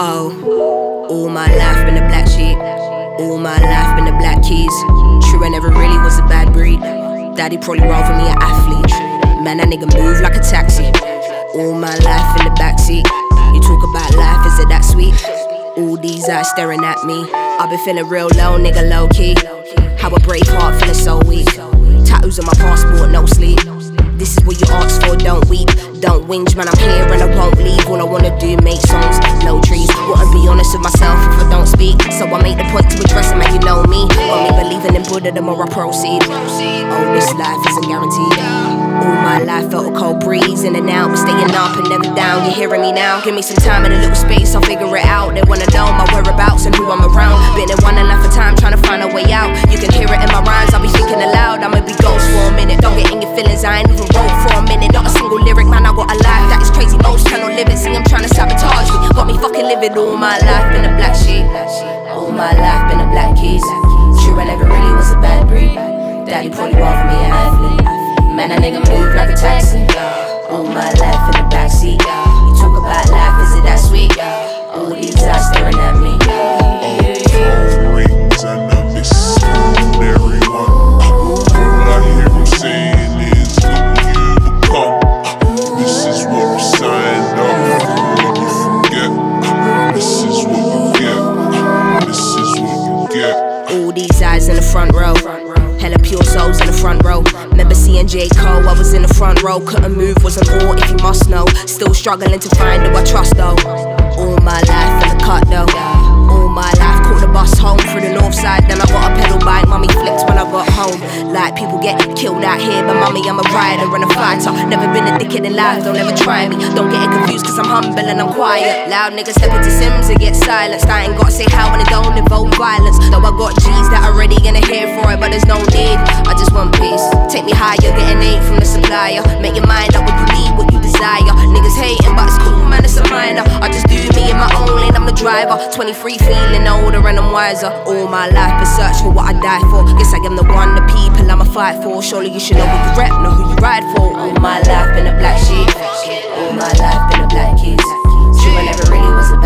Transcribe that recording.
Oh, all my life been a black sheep. All my life been the black keys. True, I never really was a bad breed. Daddy probably rather me an athlete. Man, that nigga move like a taxi. All my life in the backseat. You talk about life, is it that sweet? All these eyes staring at me. I've been feeling real low, nigga, low key. How a break heart feeling so weak. Tattoos on my passport, no sleep. Don't whinge, man, I'm here and I won't leave. All I wanna do, make songs, no trees. Wouldn't be honest with myself if I don't speak. So I make the point to address it, man, you know me. Me believing in Buddha, the more I proceed. Oh, this life isn't guaranteed. All my life felt a cold breeze in and out, but staying up and never down. You hearing me now? Give me some time and a little space, I'll figure it out. They wanna know my whereabouts and who I'm around. Been in one enough a time trying to find a way out. You can hear it in my rhymes, living all my life, in a black sheep. All my life, been a black keys. In the front row. Hella pure souls in the front row. Remember seeing J. Cole, I was in the front row. Couldn't move, wasn't all if you must know. Still struggling to find who I trust though. All my life in the cut though. People get killed out here, but mummy, I'm a rider and a fighter. Never been a dickhead in life, don't ever try me. Don't get it confused, cause I'm humble and I'm quiet. Loud niggas step into Sims and get silenced. I ain't gotta say how when it don't involve violence. Though I got G's that are ready gonna hear for it, but there's no need. I just want peace. Take me higher, get getting aid from the supplier. Make your mind up what you need, what you desire. Niggas hating, but it's cool, man, it's a minor driver. 23 feeling older and I'm wiser. All my life been search for what I die for. Guess I am the one the people I'ma fight for. Surely you should know what you rep, know who you ride for. All my life been a black sheep. All my life been a black kid. True, I never really was a